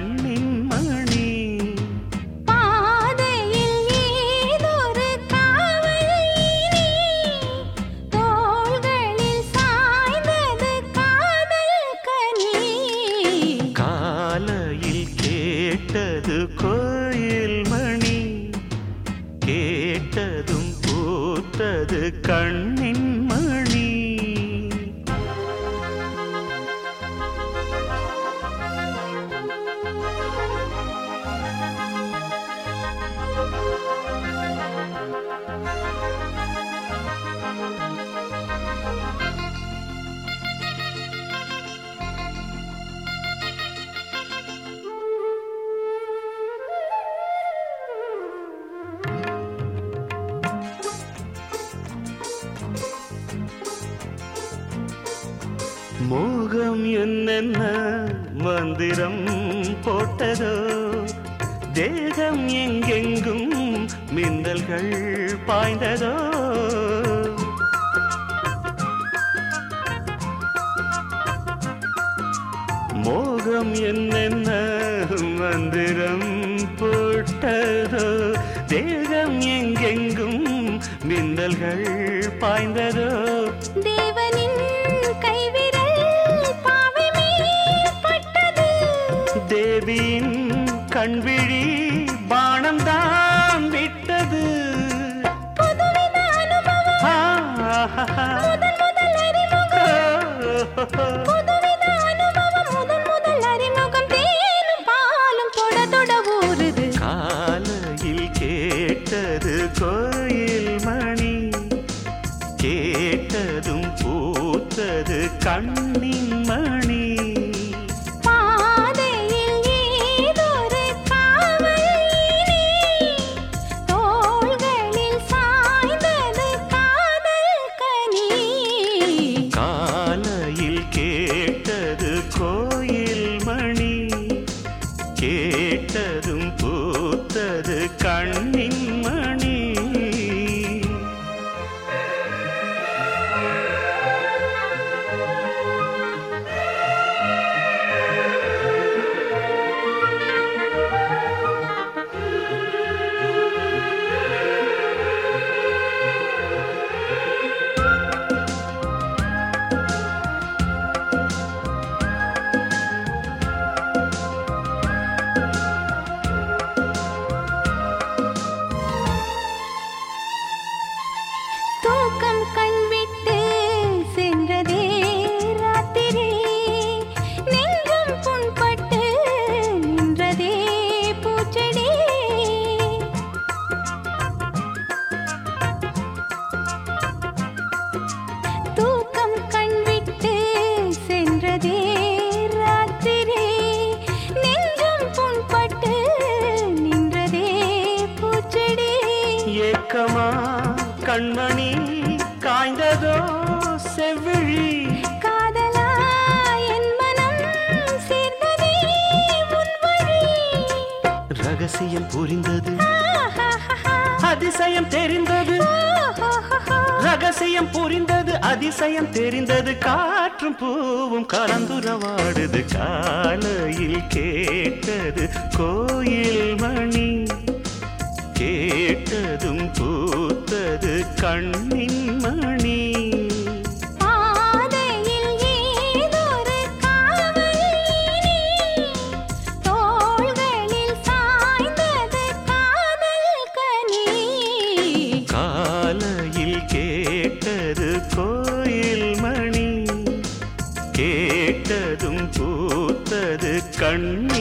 கண்ணின் மணி. கேட்டது கோயில் மணி. கேட்டதும் பூத்தது கண்ணின் மோகம் என்னென்ன மந்திரம் போட்டதோ தேகம் எங்கெங்கும் மின்னல்கள் பாய்ந்ததோ. மோகம் என்னென்ன மந்திரம் போட்டதோ தேகம் எங்கெங்கும் மின்னல்கள் பாய்ந்ததோ. கண்விழி தொட ஊறுது காலையில் கேட்டது கோயில் மணி. கேட்டதும் பூத்தது கண்ணின் மணி. கேட்டதும் பூத்தது கண்ணி கண்மணி காய்ந்ததோ செவ்விழி. ரகசியம் புரிந்தது. அதிசயம் தெரிந்தது. ரகசியம் புரிந்தது அதிசயம் தெரிந்தது. காற்றும் பூவும் கலந்துரவாடுது காலையில் கேட்டது கோயில் மணி கேட்டதும் பூத்தது காதல் கனி காலையில் கேட்டது கோயில் மணி. கேட்டதும் பூத்தது கண்ணின் மணி